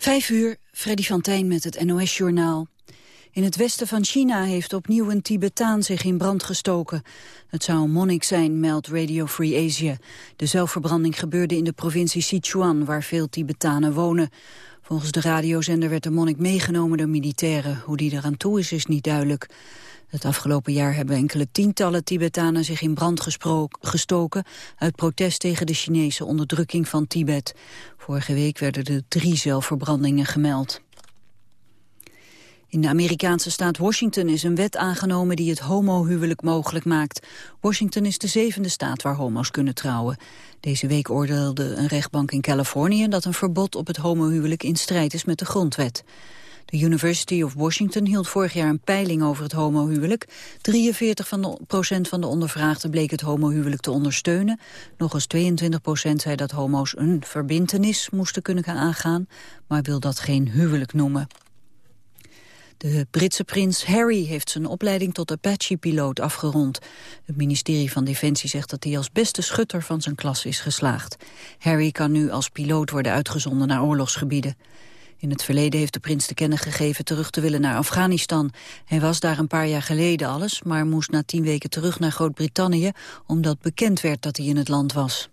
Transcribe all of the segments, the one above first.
Vijf uur, Freddy van Tijn met het NOS-journaal. In het westen van China heeft opnieuw een Tibetaan zich in brand gestoken. Het zou een monnik zijn, meldt Radio Free Asia. De zelfverbranding gebeurde in de provincie Sichuan, waar veel Tibetanen wonen. Volgens de radiozender werd de monnik meegenomen door militairen. Hoe die eraan toe is, is niet duidelijk. Het afgelopen jaar hebben enkele tientallen Tibetanen zich in brand gestoken... uit protest tegen de Chinese onderdrukking van Tibet. Vorige week werden er drie zelfverbrandingen gemeld. In de Amerikaanse staat Washington is een wet aangenomen die het homohuwelijk mogelijk maakt. Washington is de zevende staat waar homo's kunnen trouwen. Deze week oordeelde een rechtbank in Californië dat een verbod op het homohuwelijk in strijd is met de grondwet. De University of Washington hield vorig jaar een peiling over het homohuwelijk. 43 van de, procent van de ondervraagden bleek het homohuwelijk te ondersteunen. Nog eens 22 procent zei dat homo's een verbintenis moesten kunnen aangaan, maar wil dat geen huwelijk noemen. De Britse prins Harry heeft zijn opleiding tot Apache-piloot afgerond. Het ministerie van Defensie zegt dat hij als beste schutter van zijn klas is geslaagd. Harry kan nu als piloot worden uitgezonden naar oorlogsgebieden. In het verleden heeft de prins te kennen gegeven terug te willen naar Afghanistan. Hij was daar een paar jaar geleden alles, maar moest na tien weken terug naar Groot-Brittannië... omdat bekend werd dat hij in het land was.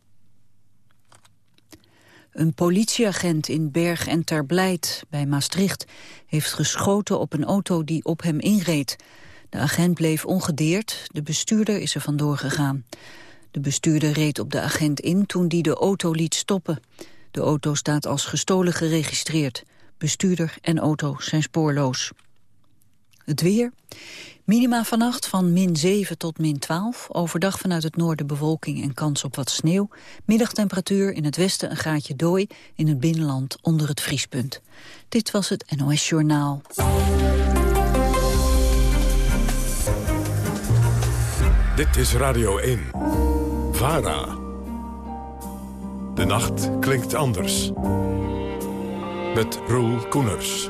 Een politieagent in Berg en Terblijt bij Maastricht heeft geschoten op een auto die op hem inreed. De agent bleef ongedeerd, de bestuurder is er vandoor gegaan. De bestuurder reed op de agent in toen die de auto liet stoppen. De auto staat als gestolen geregistreerd. Bestuurder en auto zijn spoorloos. Het weer. Minima vannacht van min 7 tot min 12. Overdag vanuit het noorden bewolking en kans op wat sneeuw. Middagtemperatuur in het westen een graadje dooi. In het binnenland onder het vriespunt. Dit was het NOS Journaal. Dit is Radio 1. VARA. De nacht klinkt anders met Roel Koeners.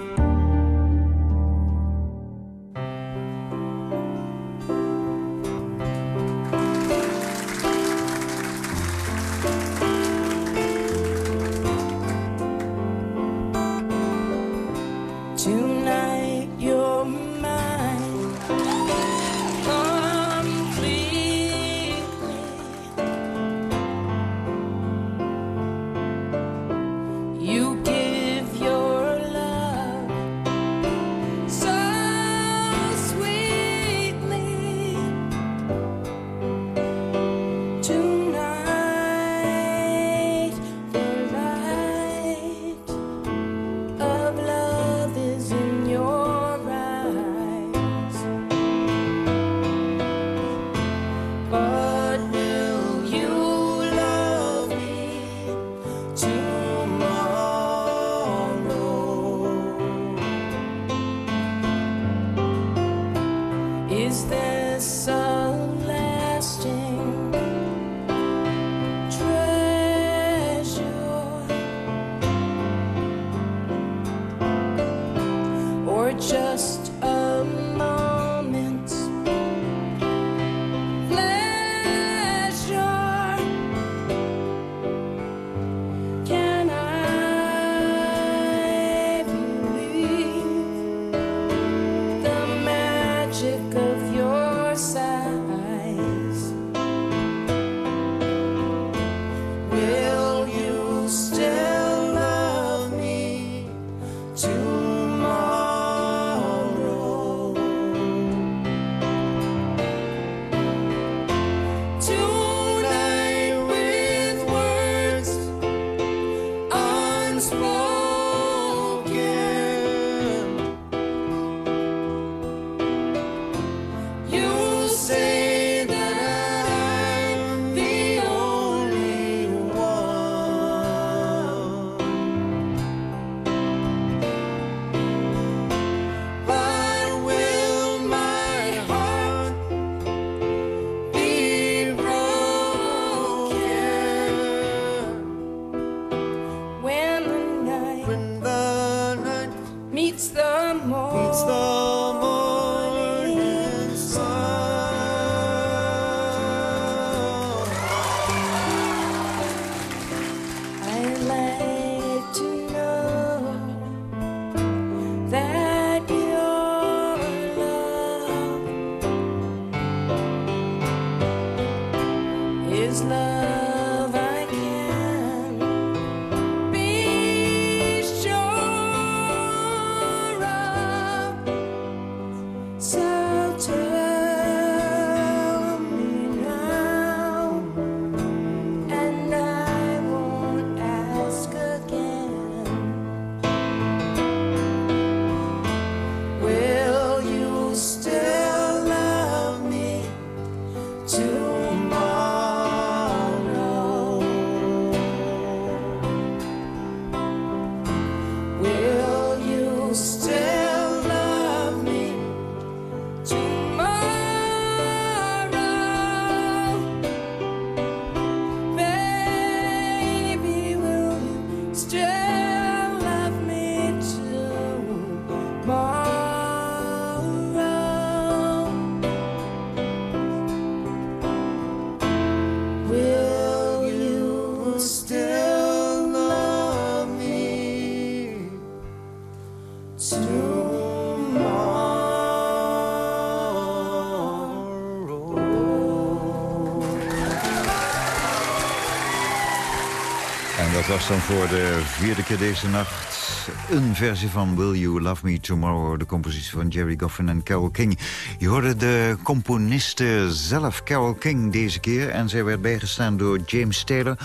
Was dan voor de vierde keer deze nacht een versie van Will You Love Me Tomorrow... de compositie van Jerry Goffin en Carole King. Je hoorde de componiste zelf, Carole King, deze keer... en zij werd bijgestaan door James Taylor...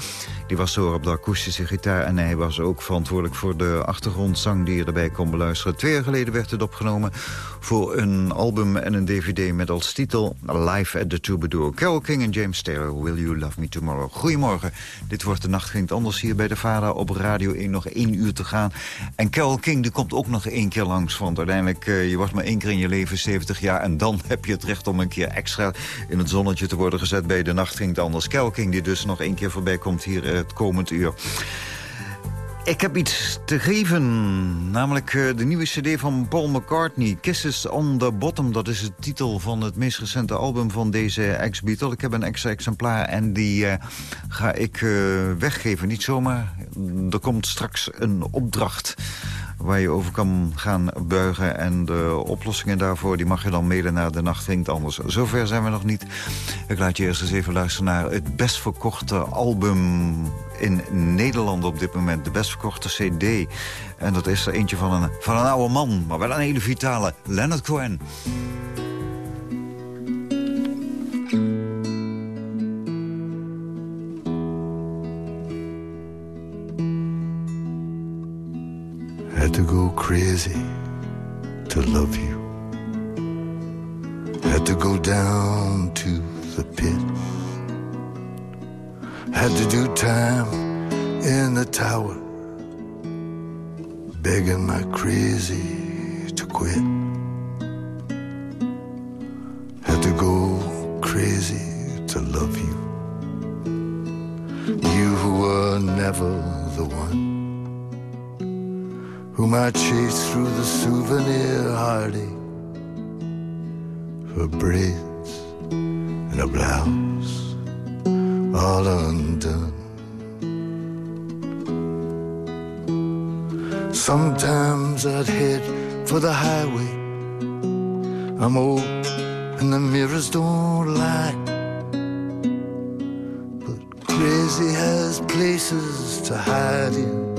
Die was door op de akoestische gitaar en hij was ook verantwoordelijk voor de achtergrondzang die je erbij kon beluisteren. Twee jaar geleden werd het opgenomen voor een album en een dvd met als titel Live at the Troubadour. Carole King en James Taylor, Will You Love Me Tomorrow. Goedemorgen, dit wordt de Nacht Ging het Anders hier bij de Vara op Radio 1 nog één uur te gaan. En Carole King die komt ook nog één keer langs, want uiteindelijk, uh, je wordt maar één keer in je leven 70 jaar en dan heb je het recht om een keer extra in het zonnetje te worden gezet bij de Nacht Ging het Anders. Carole King die dus nog één keer voorbij komt hier uh, het komend uur. Ik heb iets te geven, namelijk uh, de nieuwe cd van Paul McCartney. Kisses on the Bottom, dat is de titel van het meest recente album van deze ex-Beatle. Ik heb een extra exemplaar en die uh, ga ik uh, weggeven. Niet zomaar, er komt straks een opdracht waar je over kan gaan buigen. En de oplossingen daarvoor die mag je dan mailen naar de nacht hinkt anders. Zover zijn we nog niet. Ik laat je eerst eens even luisteren naar het best verkochte album in Nederland op dit moment. De best verkochte cd. En dat is er eentje van een, van een oude man, maar wel een hele vitale. Leonard Cohen. To go crazy to love you. Had to go down to the pit. Had to do time in the tower, begging my crazy to quit. Through the souvenir heartache for braids and a blouse all undone. Sometimes I'd head for the highway. I'm old and the mirrors don't lie. But crazy has places to hide in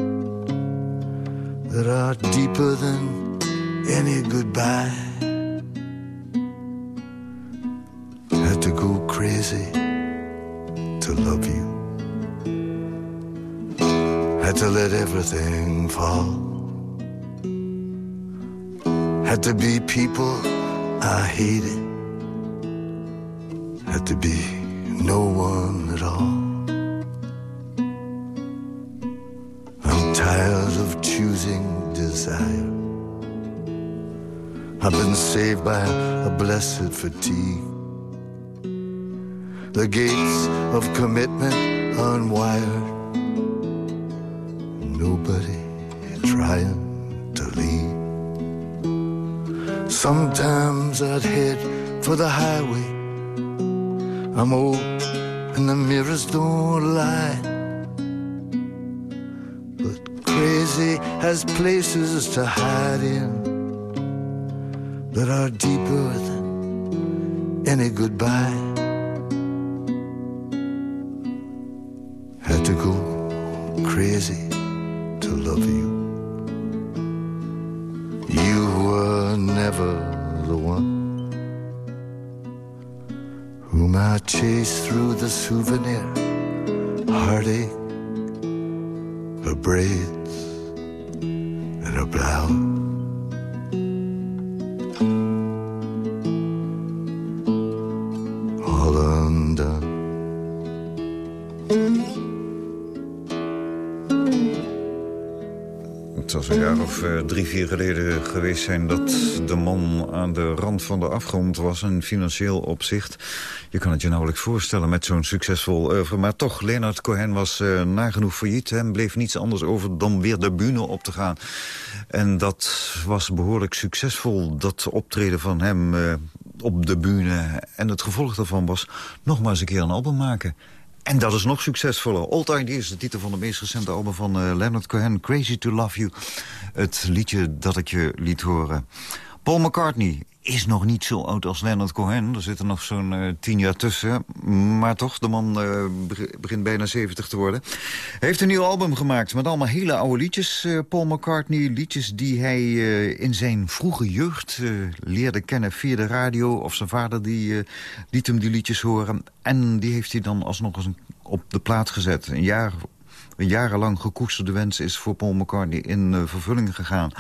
that are deeper than any goodbye. Had to go crazy to love you. Had to let everything fall. Had to be people I hated. Had to be no one at all. Of choosing desire. I've been saved by a blessed fatigue. The gates of commitment unwired. Nobody trying to lead. Sometimes I'd head for the highway. I'm old and the mirrors don't lie. Has places to hide in that are deeper than any goodbye. Vier geleden geweest zijn... dat de man aan de rand van de afgrond was in financieel opzicht. Je kan het je nauwelijks voorstellen met zo'n succesvol oeuvre. Maar toch, Leonard Cohen was uh, nagenoeg failliet. Hem bleef niets anders over dan weer de bühne op te gaan. En dat was behoorlijk succesvol, dat optreden van hem uh, op de bühne. En het gevolg daarvan was nog maar eens een keer een album maken. En dat is nog succesvoller. Old Ideas, de titel van de meest recente album van uh, Leonard Cohen. Crazy to Love You, het liedje dat ik je liet horen. Paul McCartney is nog niet zo oud als Leonard Cohen. Er zitten nog zo'n uh, tien jaar tussen. Maar toch, de man uh, begint bijna 70 te worden. Hij heeft een nieuw album gemaakt met allemaal hele oude liedjes. Uh, Paul McCartney, liedjes die hij in zijn vroege jeugd leerde kennen via de radio. Of zijn vader die liet hem die liedjes horen. En die heeft hij dan alsnog eens op de plaat gezet. Een jaar een jarenlang gekoesterde wens is voor Paul McCartney in vervulling gegaan.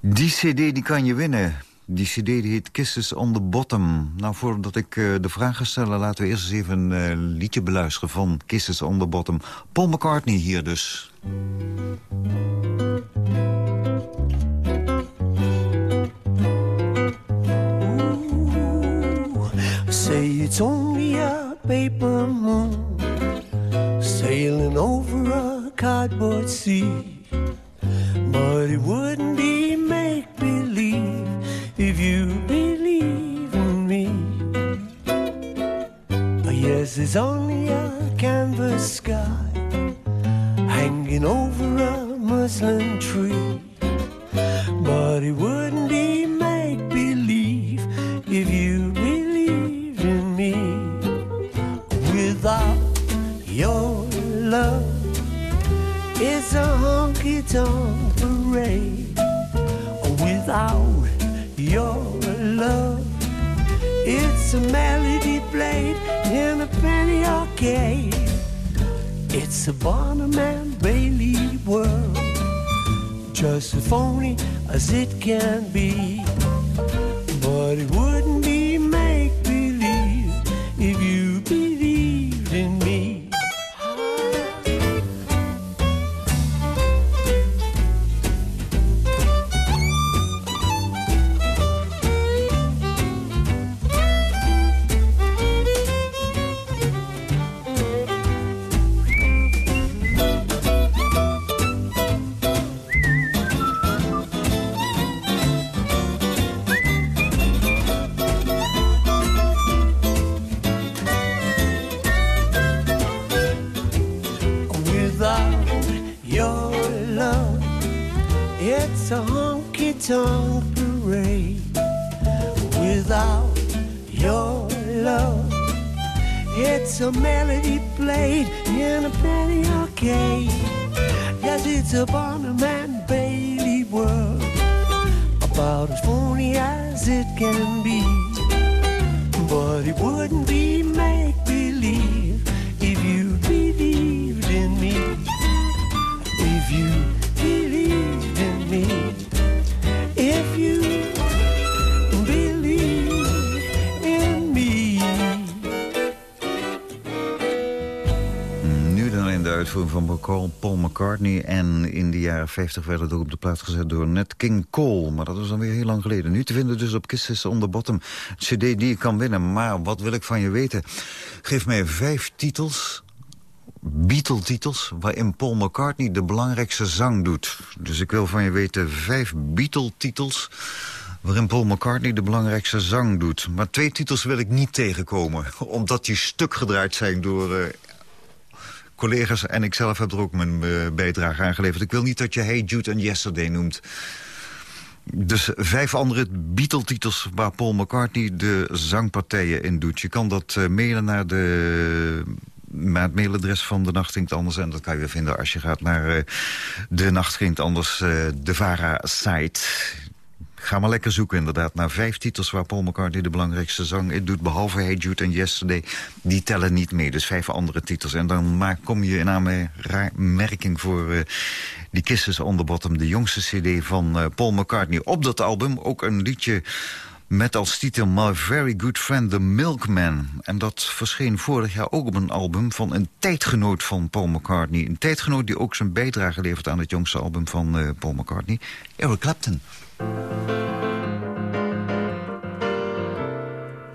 Die cd die kan je winnen. Die cd die heet Kisses on the Bottom. Nou, voordat ik uh, de vraag ga stellen... laten we eerst eens even een uh, liedje beluisteren van Kisses on the Bottom. Paul McCartney hier dus. Say it's only a paper moon Sailing over a cardboard sea But it wouldn't be make-believe if you believe in me. Yes, it's only a canvas sky hanging over a muslin tree. But it wouldn't be make believe if you believed in me. Without your love, it's a honky tonk parade. Without love. It's a melody played in a penny arcade. It's a Barnum and Bailey world, just as phony as it can be. But it wouldn't be McCartney. En in de jaren 50 werd het ook op de plaats gezet door Nat King Cole. Maar dat is dan weer heel lang geleden. Nu te vinden dus op Kisses on the Bottom. cd die je kan winnen. Maar wat wil ik van je weten? Geef mij vijf titels Beatle-titels... waarin Paul McCartney de belangrijkste zang doet. Dus ik wil van je weten vijf Beatle-titels... waarin Paul McCartney de belangrijkste zang doet. Maar twee titels wil ik niet tegenkomen. Omdat die stuk gedraaid zijn door... Collega's en ik zelf heb er ook mijn uh, bijdrage aan geleverd. Ik wil niet dat je Hey Jude en Yesterday noemt. Dus vijf andere Beatle-titels waar Paul McCartney de zangpartijen in doet. Je kan dat uh, mailen naar de maar het mailadres van De Nacht Anders. En dat kan je weer vinden als je gaat naar uh, De Nacht Anders, de VARA-site. Ga maar lekker zoeken inderdaad naar vijf titels waar Paul McCartney de belangrijkste zang doet. Behalve Hey Jude en Yesterday. Die tellen niet mee, dus vijf andere titels. En dan maak, kom je in aanmerking voor uh, die Kisses on the Bottom. De jongste cd van Paul McCartney. Op dat album ook een liedje met als titel My Very Good Friend The Milkman. En dat verscheen vorig jaar ook op een album van een tijdgenoot van Paul McCartney. Een tijdgenoot die ook zijn bijdrage levert aan het jongste album van uh, Paul McCartney. Eric Clapton.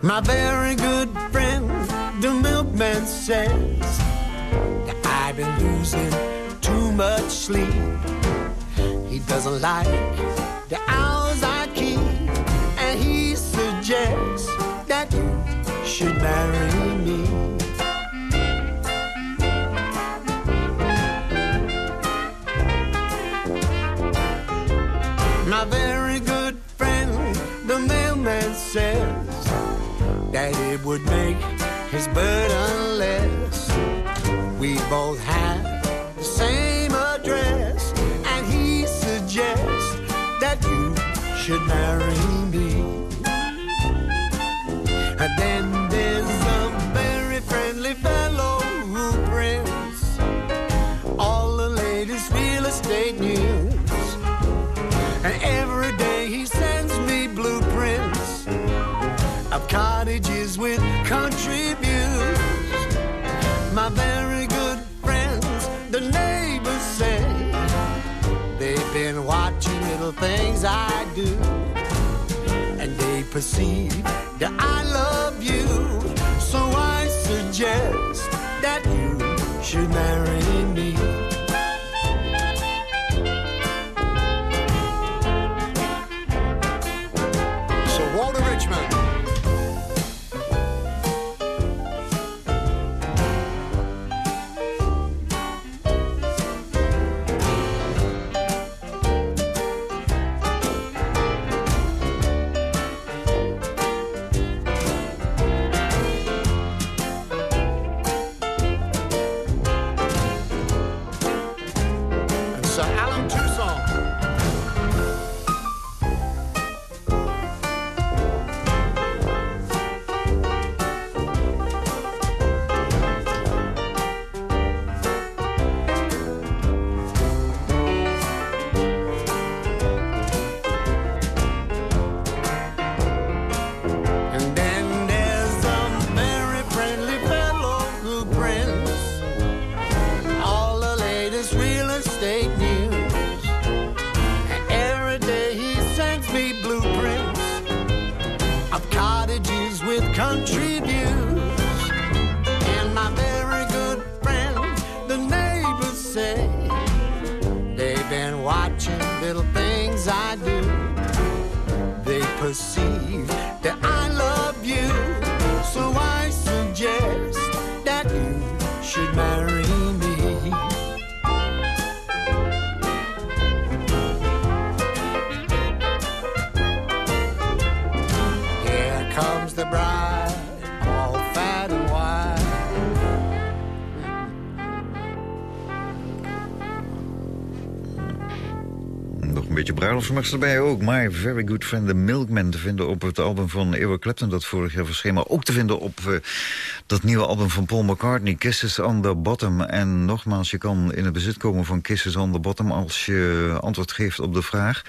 My very good friend, the milkman says that I've been losing too much sleep. He doesn't like the hours I keep, and he suggests that you should marry me. Says that it would make his burden less. We both have the same address, and he suggests that you should marry of cottages with country views. My very good friends, the neighbors say they've been watching little things I do. And they perceive that I love you. So I suggest that you should marry me. Bruiloftsmachts erbij ook. My Very Good Friend The Milkman te vinden op het album van Eric Clapton... dat vorig jaar verscheen, maar ook te vinden op eh, dat nieuwe album van Paul McCartney... Kisses on the Bottom. En nogmaals, je kan in het bezit komen van Kisses on the Bottom... als je antwoord geeft op de vraag...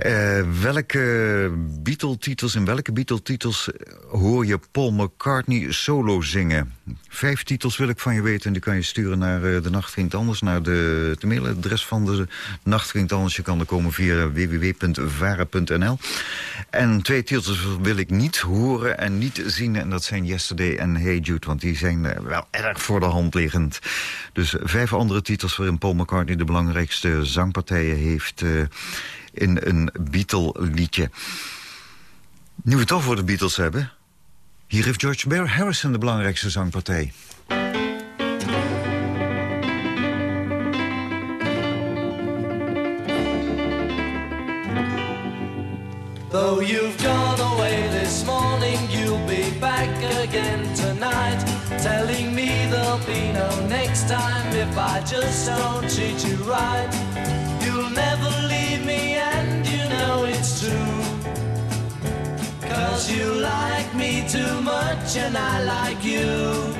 Eh, welke Beatle-titels in welke Beatle-titels hoor je Paul McCartney solo zingen? Vijf titels wil ik van je weten en die kan je sturen naar eh, de Nacht Klinkt Anders... naar de, het mailadres van de Nacht Klinkt Anders. Je kan er komen via www.vara.nl. En twee titels wil ik niet horen en niet zien... en dat zijn Yesterday en Hey Jude, want die zijn eh, wel erg voor de hand liggend. Dus vijf andere titels waarin Paul McCartney de belangrijkste zangpartijen heeft... in een Beatle-liedje. Nu we het toch voor de Beatles hebben... hier heeft George Bear Harrison de belangrijkste zangpartij. Though you've gone away this morning, you'll be back again tonight. Telling me there'll be no next time if I just don't treat you right. You'll never leave Cause you like me too much, and I like you.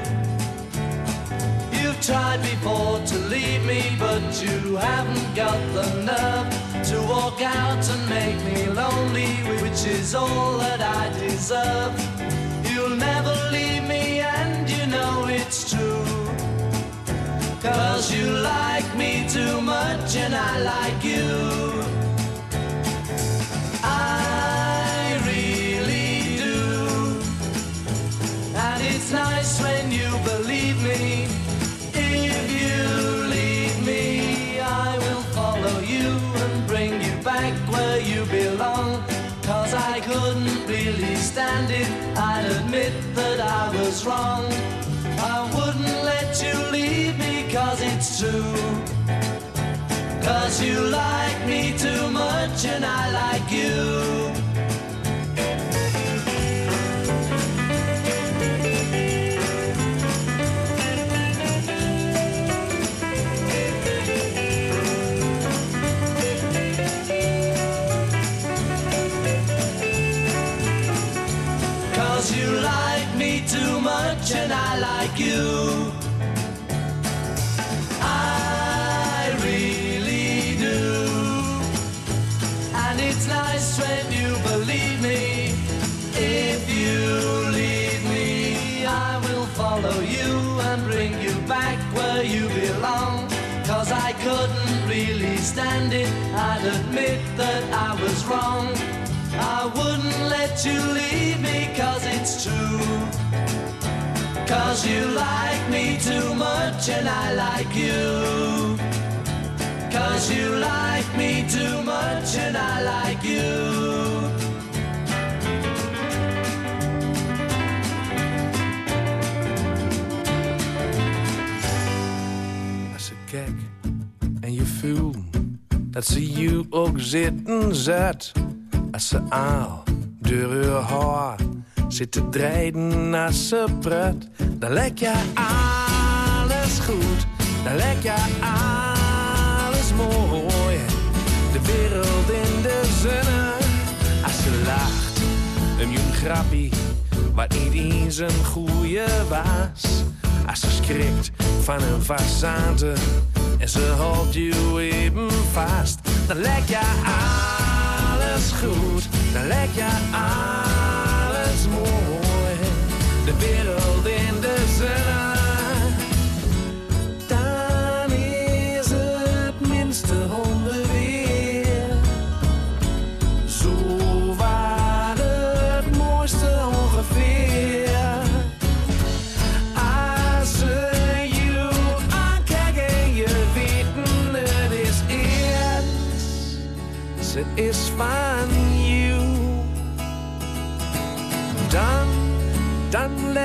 You've tried before to leave me, but you haven't got the nerve to walk out and make me lonely, which is all that I deserve. You'll never leave me, and you know it's true. Cause you like me too much, and I like you. Wrong. I wouldn't let you leave me cause it's true. Cause you like me too much and I like you. I'd admit that I was wrong. I wouldn't let you leave me cause it's true. Cause you like me too much and I like you. Cause you like me too much and I like you. Dat ze je ook zitten zet. Als ze aal door haar haar zit te draaien als ze pret. Dan lijkt je alles goed, dan lijkt je alles mooi. De wereld in de zonne, als ze lacht. Een jong grappie, wat niet eens een goeie was. Als ze schrikt van een façade en ze houdt je even vast. Dan lijkt je alles goed, dan lijkt je alles mooi. De wereld in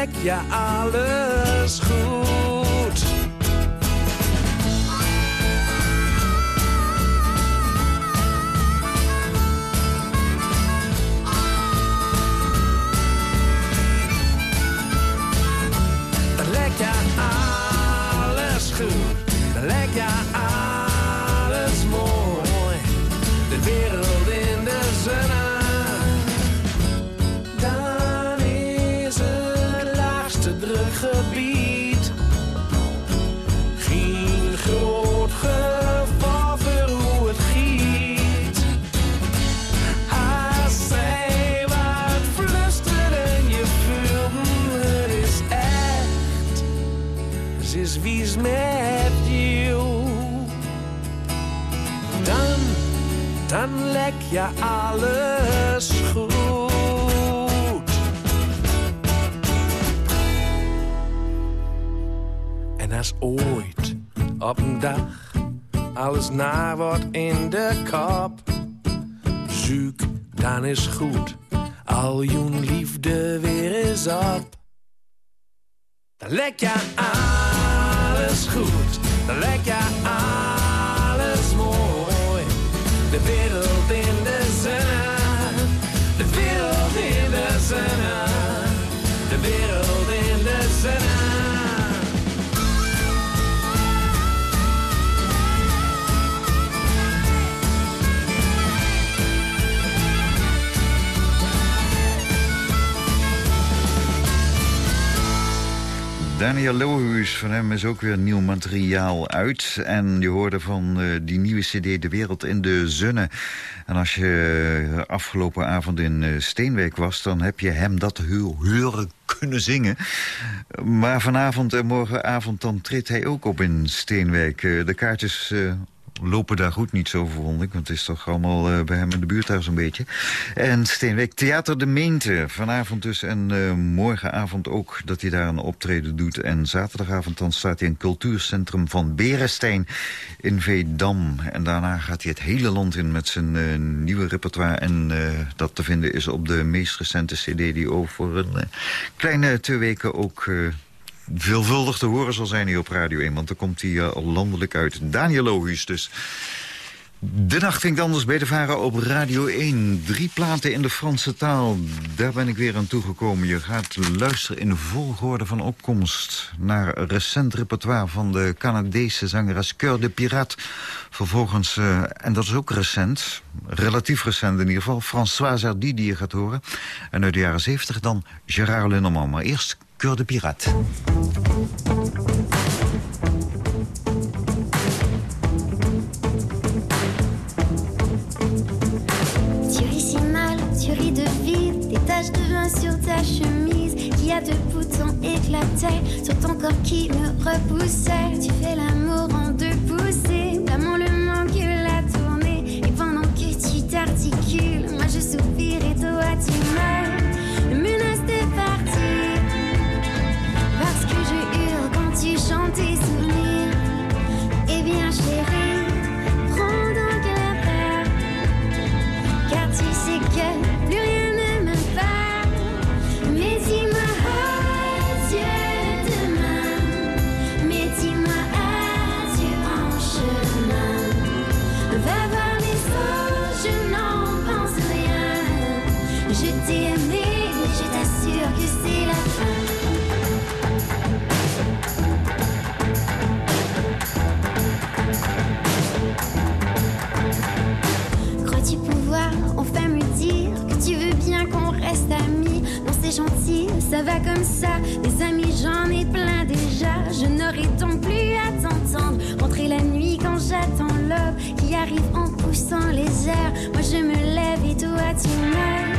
lek je alles goed. Is wies met jou. Dan, dan lek je alles goed. En als ooit op een dag alles naar wordt in de kop, zoek dan is goed. Al je liefde weer is op. Dan lek je alles goed, dan lek je alles mooi. De wereld Daniel Lohuis, van hem is ook weer nieuw materiaal uit. En je hoorde van eh, die nieuwe cd De Wereld in de Zonne. En als je eh, afgelopen avond in eh, Steenwijk was... dan heb je hem dat horen kunnen zingen. Maar vanavond en morgenavond dan treedt hij ook op in Steenwijk. De kaartjes... lopen daar goed niet zo vond ik. Want het is toch allemaal eh, bij hem in de buurt daar zo'n beetje. En Steenwijk Theater de Meente. Vanavond dus en eh, morgenavond ook dat hij daar een optreden doet. En zaterdagavond dan staat hij in het cultuurcentrum van Berestein in Veendam. En daarna gaat hij het hele land in met zijn eh, nieuwe repertoire. En dat te vinden is op de meest recente cd die over een kleine twee weken ook... eh, veelvuldig te horen zal zijn hier op Radio 1. Want dan komt hij eh, al landelijk uit. Daniel Lohuis dus. De nacht klinkt anders bij de Varen op Radio 1. Drie platen in de Franse taal. Daar ben ik weer aan toegekomen. Je gaat luisteren in volgorde van opkomst... naar recent repertoire van de Canadese zangeres Cœur de Pirate. Vervolgens, uh, en dat is ook recent, relatief recent in ieder geval... François Hardy die je gaat horen. En uit de jaren 70 dan Gérard Lenormand. Maar eerst de pirate. Tu ris si mal, tu ris de vide, des taches de vin sur ta chemise, qui a de boutons éclatés, sur ton corps qui me repoussait, tu fais la gentil, ça va comme ça. Des amis, j'en ai plein déjà. Je n'aurai donc plus à t'entendre. Rentrer la nuit quand j'attends l'homme qui arrive en poussant les airs. Moi je me lève et toi tu meurs.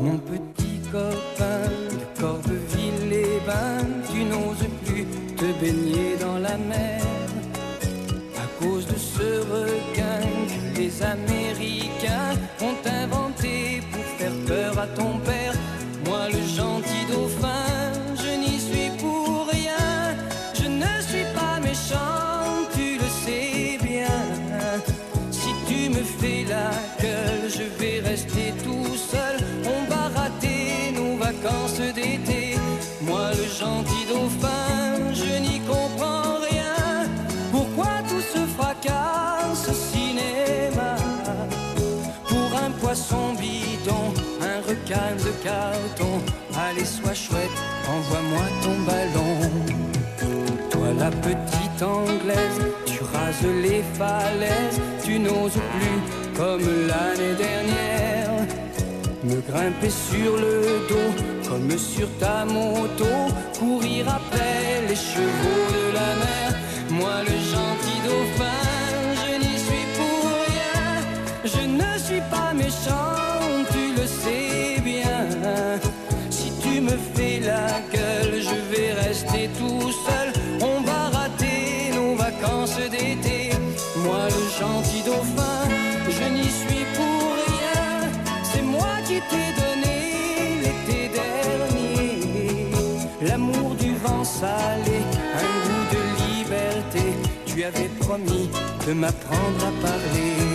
Mon petit vacances d'été. Moi, le gentil dauphin, je n'y comprends rien. Pourquoi tout ce fracas au cinéma? Pour un poisson bidon, un requin de carton. Allez, sois chouette, envoie-moi ton ballon. Toi la petite anglaise, tu rases les falaises, tu n'oses plus comme l'année dernière. Me grimper sur le dos comme sur ta moto, courir après les chevaux de la mer. Moi le gentil dauphin, je n'y suis pour rien, je ne suis pas méchant, de m'apprendre à parler.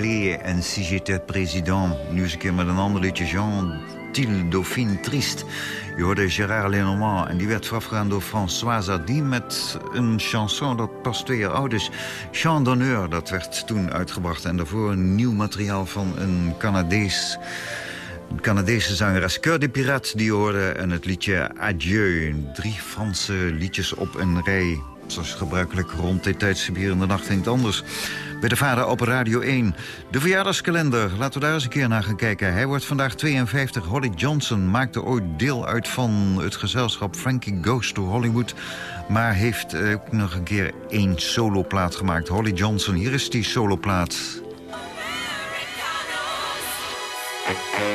En Si j'étais président. Nu eens een keer met een ander liedje, Jean Til Dauphine Triste. Je hoorde Gérard Lenormand en die werd voorafgegaan door François Hardy... met een chanson dat pas twee jaar oud is. Chant d'honneur, dat werd toen uitgebracht. En daarvoor nieuw materiaal van een Canadees... Canadese zangeres Cœur de Pirate die hoorde en het liedje Adieu. Drie Franse liedjes op een rij. Zoals gebruikelijk rond dit tijdstip hier in de nacht in anders. Bij de vader op Radio 1. De verjaardagskalender, laten we daar eens een keer naar gaan kijken. Hij wordt vandaag 52. Holly Johnson maakte ooit deel uit van het gezelschap Frankie Goes to Hollywood. Maar heeft ook nog een keer één soloplaat gemaakt. Holly Johnson, hier is die soloplaat. There's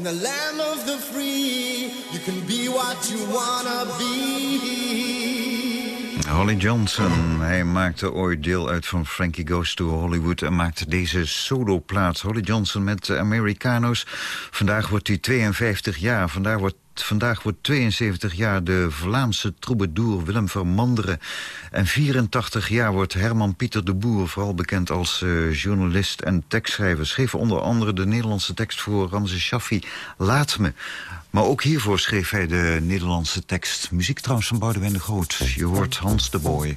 in the land of the free. You can be what you wanna be. Holly Johnson, hij maakte ooit deel uit van Frankie Goes to Hollywood... en maakte deze soloplaat. Holly Johnson met de Americanos. Vandaag wordt hij 52 jaar. Vandaag wordt, vandaag wordt 72 jaar de Vlaamse troubadour Willem Vermanderen. En 84 jaar wordt Herman Pieter de Boer... vooral bekend als eh, journalist en tekstschrijver. Schreef onder andere de Nederlandse tekst voor Ramse Shaffi... Laat me. Maar ook hiervoor schreef hij de Nederlandse tekst. Muziek trouwens van Boudewijn de Groot. Je hoort Hans de Boy.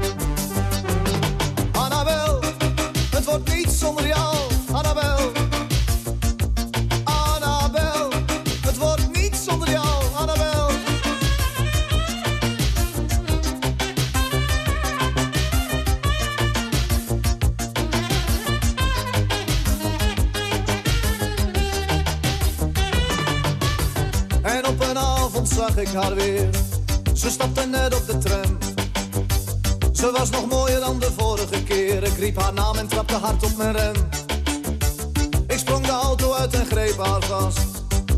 Riep haar naam en trapte hard op mijn rem. Ik sprong de auto uit en greep haar vast.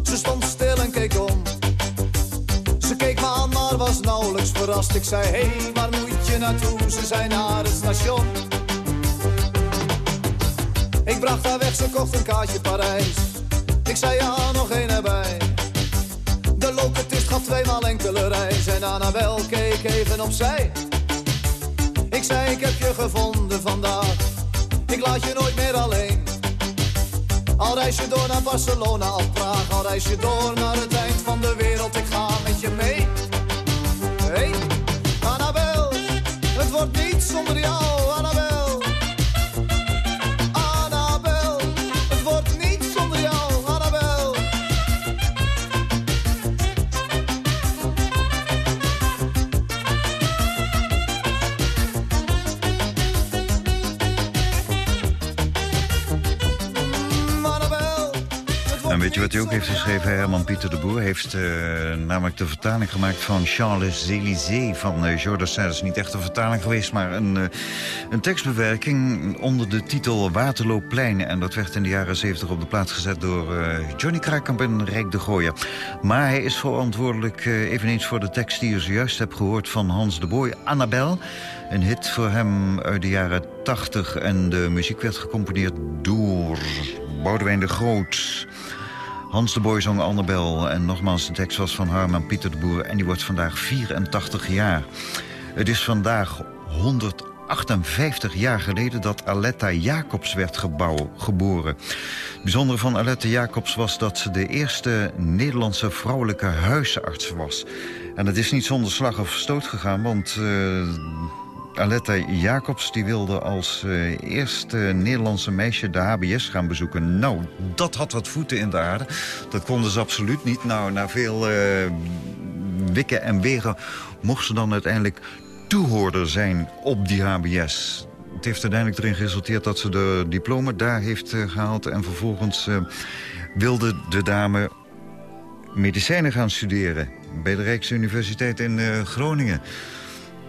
Ze stond stil en keek om. Ze keek me aan, maar was nauwelijks verrast. Ik zei, hé, waar moet je naartoe? Ze zei naar het station. Ik bracht haar weg, ze kocht een kaartje Parijs. Ik zei, ja, nog één erbij. De locatist gaf tweemaal enkele reis. En Annabel keek even opzij. Ik zei, ik heb je gevonden vandaag. Ik laat je nooit meer alleen. Al reis je door naar Barcelona of Praag. Al reis je door naar het eind van de wereld. Ik ga met je mee. Hey, Annabel, het wordt niet zonder jou, hij ook heeft geschreven? Herman Pieter de Boer heeft eh, namelijk de vertaling gemaakt van Charles Élysées van uh, Jordan Dat is niet echt een vertaling geweest, maar een, eh, een tekstbewerking onder de titel Waterloopplein. En dat werd in de jaren 70 op de plaats gezet door eh, Johnny Kruikamp en Rijk de Gooier. Maar hij is verantwoordelijk eh, eveneens voor de tekst die je zojuist hebt gehoord van Hans de Boy, Annabel. Een hit voor hem uit de jaren 80 en de muziek werd gecomponeerd door Boudewijn de Groot. Hans de Boy zong Annabel en nogmaals de tekst was van Harman Pieter de Boer... en die wordt vandaag 84 jaar. Het is vandaag 158 jaar geleden dat Aletta Jacobs werd geboren. Het bijzondere van Aletta Jacobs was dat ze de eerste Nederlandse vrouwelijke huisarts was. En dat is niet zonder slag of stoot gegaan, want... eh, Aletta Jacobs die wilde als eh, eerste Nederlandse meisje de HBS gaan bezoeken. Nou, dat had wat voeten in de aarde. Dat konden ze absoluut niet. Nou, na veel eh, wikken en wegen mocht ze dan uiteindelijk toehoorder zijn op die HBS. Het heeft uiteindelijk erin geresulteerd dat ze de diploma daar heeft eh, gehaald... en vervolgens wilde de dame medicijnen gaan studeren... bij de Rijksuniversiteit in Groningen.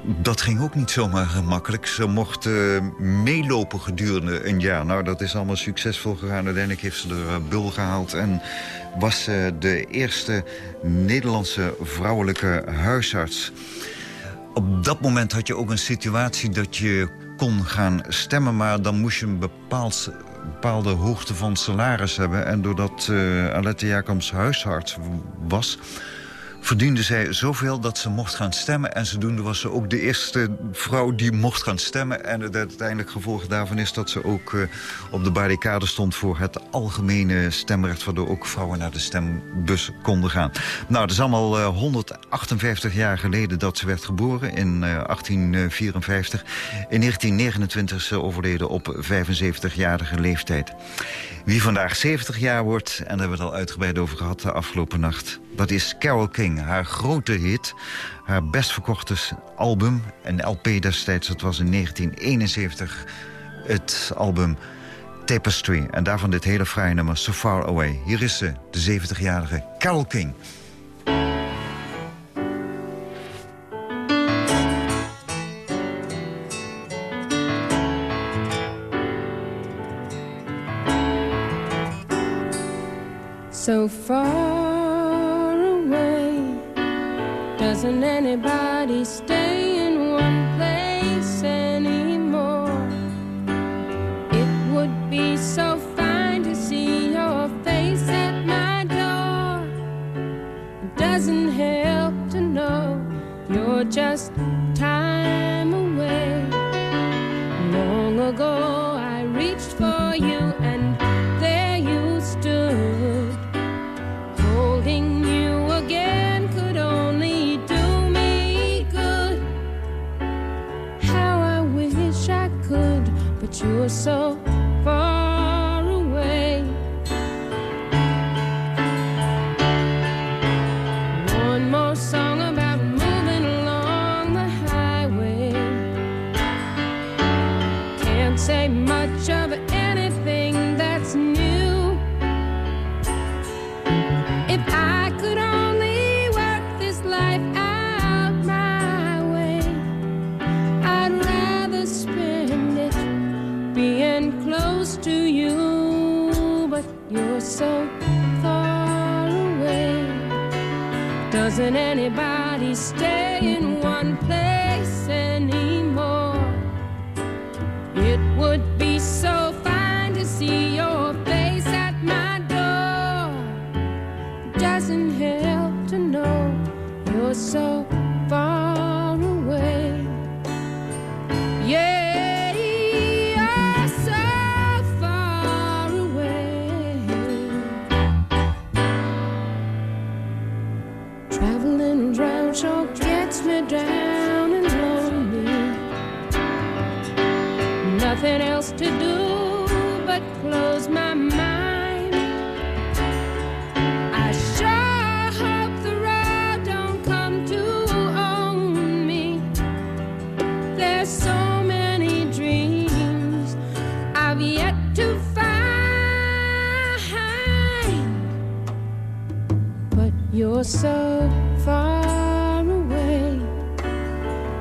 Dat ging ook niet zomaar gemakkelijk. Ze mocht eh, meelopen gedurende een jaar. Nou, dat is allemaal succesvol gegaan. Uiteindelijk heeft ze er uh, bul gehaald... en was ze de eerste Nederlandse vrouwelijke huisarts. Op dat moment had je ook een situatie dat je kon gaan stemmen... maar dan moest je een bepaald, bepaalde hoogte van salaris hebben. En doordat uh, Alette Jacobs huisarts was verdiende zij zoveel dat ze mocht gaan stemmen. En zodoende was ze ook de eerste vrouw die mocht gaan stemmen. En het uiteindelijk gevolg daarvan is dat ze ook uh, op de barricade stond... voor het algemene stemrecht, waardoor ook vrouwen naar de stembus konden gaan. Nou, het is allemaal uh, 158 jaar geleden dat ze werd geboren, in uh, 1854. In 1929 is ze overleden op 75-jarige leeftijd. Wie vandaag 70 jaar wordt, en daar hebben we het al uitgebreid over gehad de afgelopen nacht... dat is Carole King, haar grote hit, haar best verkochte album... een LP destijds, dat was in 1971 het album Tapestry. En daarvan dit hele fraaie nummer, So Far Away. Hier is ze, de 70-jarige Carole King. So far away. Doesn't anybody stay in one place anymore? It would be so fine to see your face at my door. It doesn't help to know you're just time away. Long ago,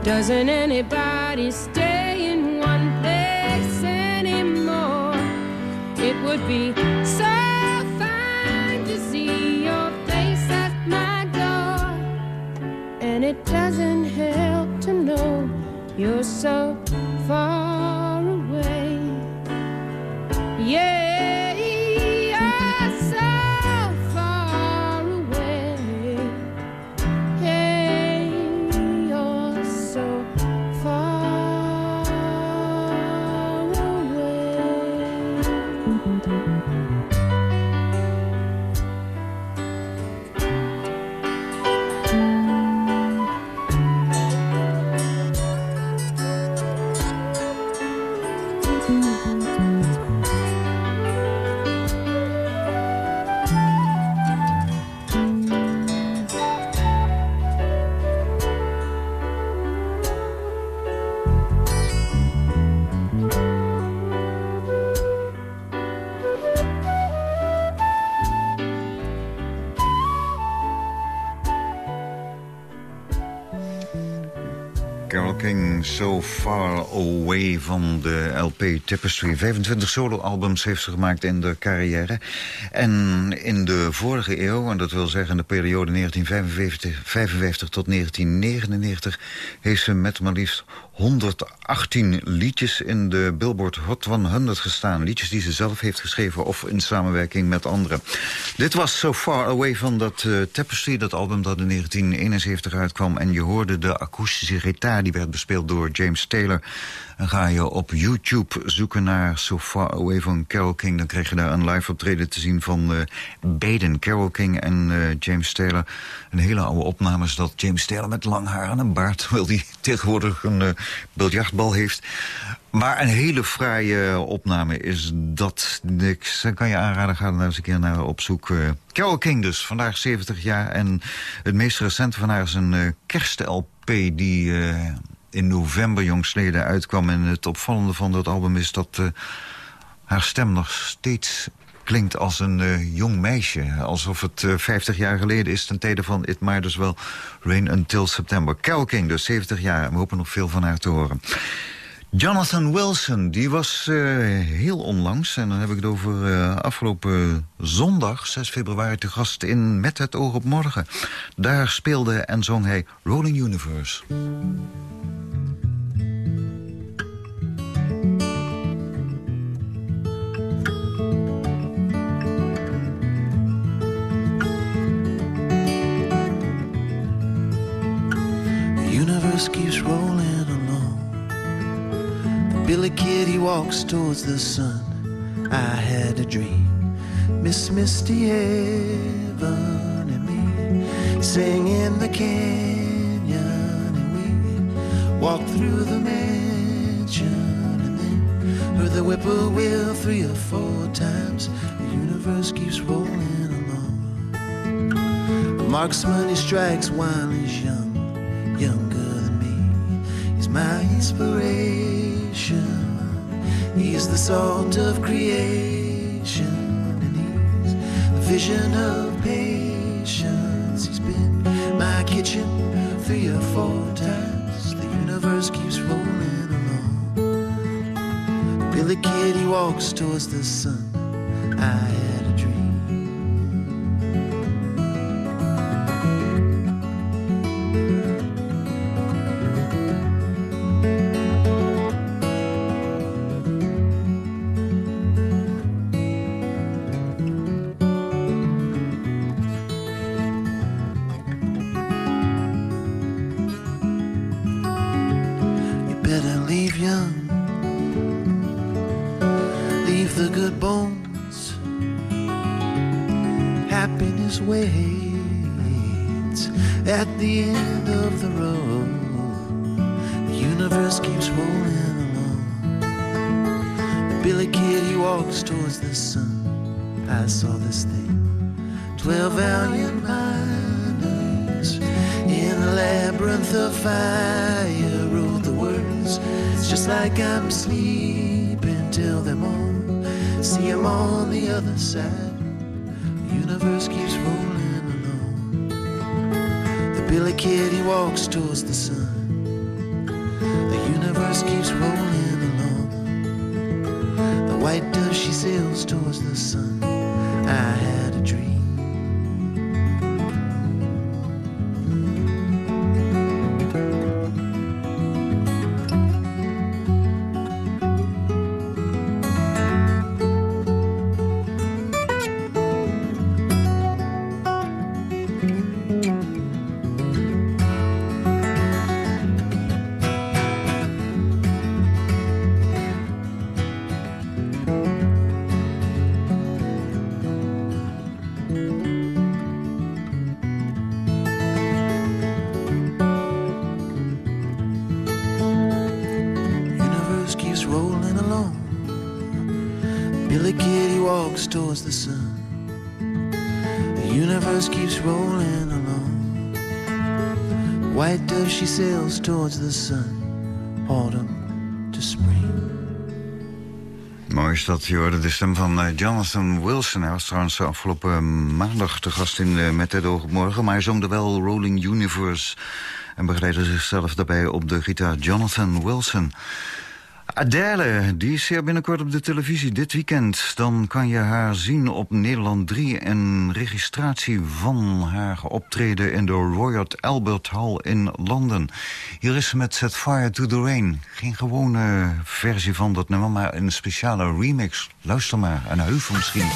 Doesn't anybody stay in one place anymore? It would be so fine to see your face at my door. And it doesn't help to know you're so Far Away van de LP Tapestry. 25 soloalbums heeft ze gemaakt in de carrière. En in de vorige eeuw, en dat wil zeggen de periode 1955 tot 1999... heeft ze met maar liefst 118 liedjes in de Billboard Hot 100 gestaan. Liedjes die ze zelf heeft geschreven of in samenwerking met anderen. Dit was So Far Away van dat uh, Tapestry, dat album dat in 1971 uitkwam. En je hoorde de akoestische gitaar, die werd bespeeld door James Taylor. Ga je op YouTube zoeken naar So Far Away van Carole King... dan krijg je daar een live optreden te zien van uh, Baden, Carole King en uh, James Taylor. Een hele oude opname is dat James Taylor met lang haar en een baard... terwijl hij tegenwoordig een uh, biljartbal heeft. Maar een hele fraaie opname is dat. Ik kan je aanraden, ga er nou eens een keer naar op zoek. Uh, Carole King dus, vandaag 70 jaar. En het meest recente van haar is een uh, kerst-LP die in november jongsleden uitkwam. En het opvallende van dat album is dat haar stem nog steeds klinkt als een uh, jong meisje. Alsof het uh, 50 jaar geleden is ten tijde van It Might As Well Rain Until September. Carole King, dus 70 jaar. We hopen nog veel van haar te horen. Jonathan Wilson, die was uh, heel onlangs, en dan heb ik het over uh, afgelopen zondag, 6 februari, te gast in Met het oog op morgen. Daar speelde en zong hij Rolling Universe. The universe keeps rolling Billy Kid, he walks towards the sun. I had a dream. Miss Misty Heaven and me sing in the canyon, and we walk through the mansion, and then heard the whippoorwill three or four times. The universe keeps rolling along. Marksman he strikes while he's young. He's my inspiration. He's the salt of creation, and he's the vision of patience. He's been my kitchen three or four times. The universe keeps rolling along. Billy Kid, he walks towards the sun. I the universe keeps rolling along. Billy he walks towards the sun. The universe keeps rolling along. White dove, she sails towards the sun. Autumn to spring. Mooi is dat, je hoorde de stem van eh, Jonathan Wilson. Hij was trouwens afgelopen maandag te gast in uh, Met het oog morgen... maar hij zong wel Rolling Universe... en begeleidde zichzelf daarbij op de gitaar Jonathan Wilson... Adele, die is zeer binnenkort op de televisie dit weekend. Dan kan je haar zien op Nederland 3. En registratie van haar optreden in de Royal Albert Hall in Londen. Hier is ze met Set Fire to the Rain. Geen gewone versie van dat nummer, maar een speciale remix. Luister maar, een heuvel misschien.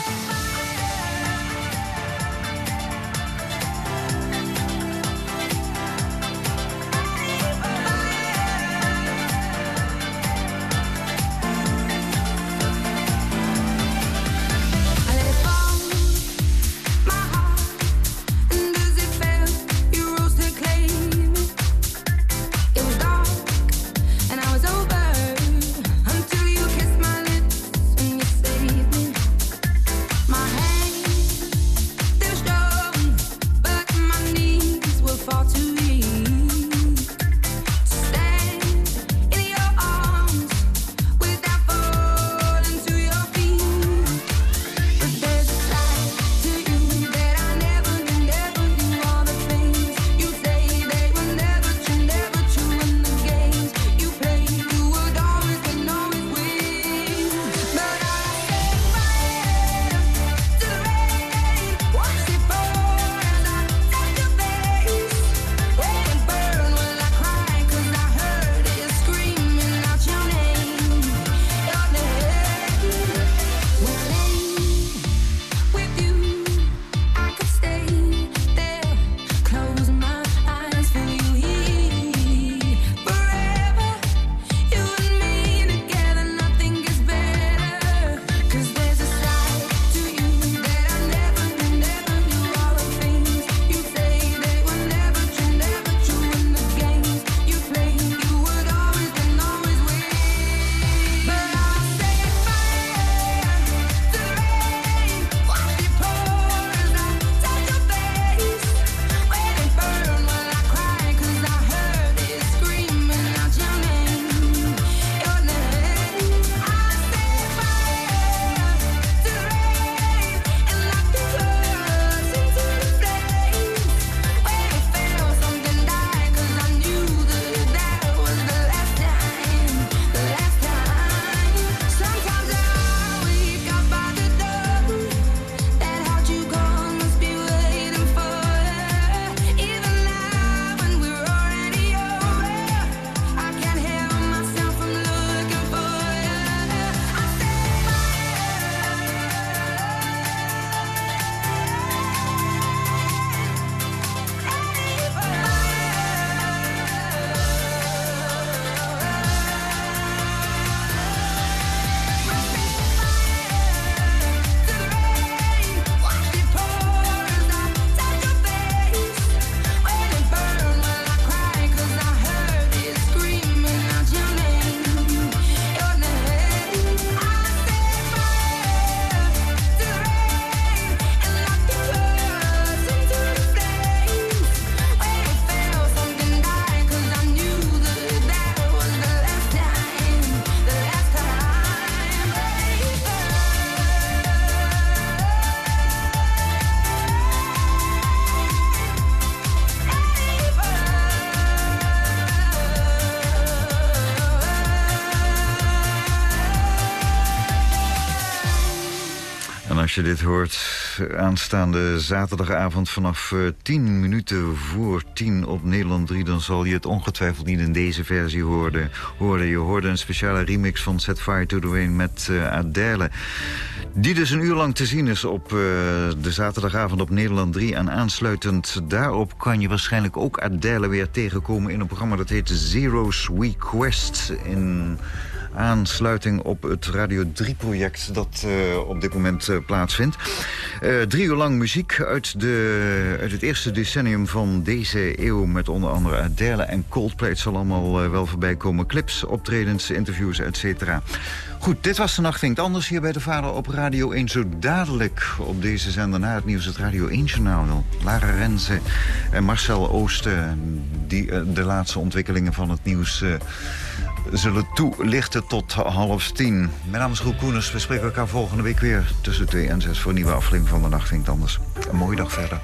Je dit hoort, aanstaande zaterdagavond vanaf uh, 10 minuten voor 10 op Nederland 3... dan zal je het ongetwijfeld niet in deze versie horen. horen. Je hoorde een speciale remix van Set Fire to the Rain met uh, Adele. Die dus een uur lang te zien is op uh, de zaterdagavond op Nederland 3. En aansluitend daarop kan je waarschijnlijk ook Adele weer tegenkomen... in een programma dat heet Zero's Request in aansluiting op het Radio 3-project dat uh, op dit moment uh, plaatsvindt. Uh, drie uur lang muziek uit, de, uit het eerste decennium van deze eeuw... met onder andere Adele en Coldplay. Het zal allemaal wel voorbij komen. Clips, optredens, interviews, et cetera. Goed, dit was de Nacht Anders hier bij de Vader op Radio 1. Zo dadelijk op deze zender na het nieuws het Radio 1-journaal. Lara Renze en Marcel Oosten, die de laatste ontwikkelingen van het nieuws zullen toelichten tot half tien. Mijn naam is Roel Koeners. We spreken elkaar volgende week weer tussen 2 en 6 voor een nieuwe aflevering van de Nacht Vindt Anders. Een mooie dag verder.